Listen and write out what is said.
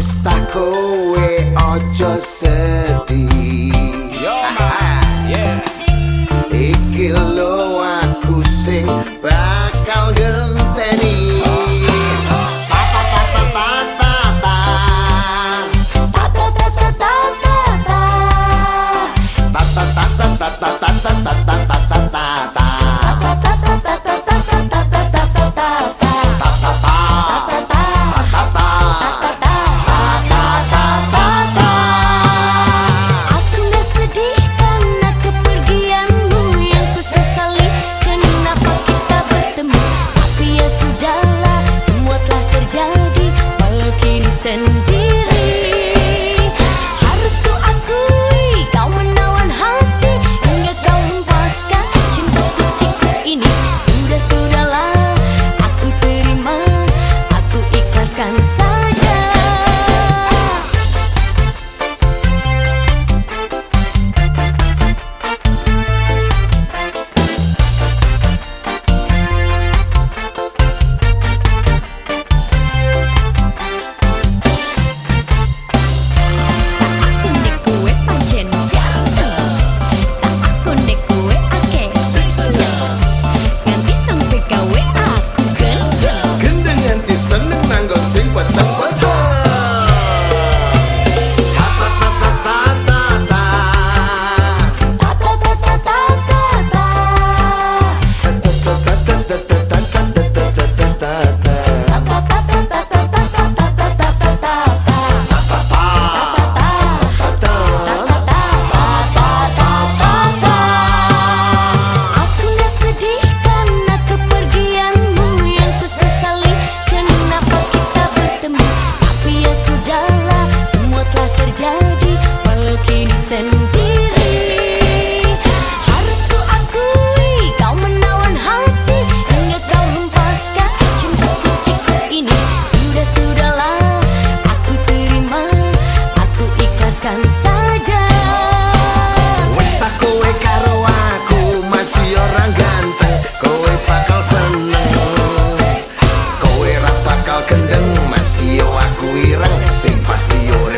pesta kowe ojo sedih yo ma yeah iki lo aku sing bang. masih yo aku ireng sing pasti yo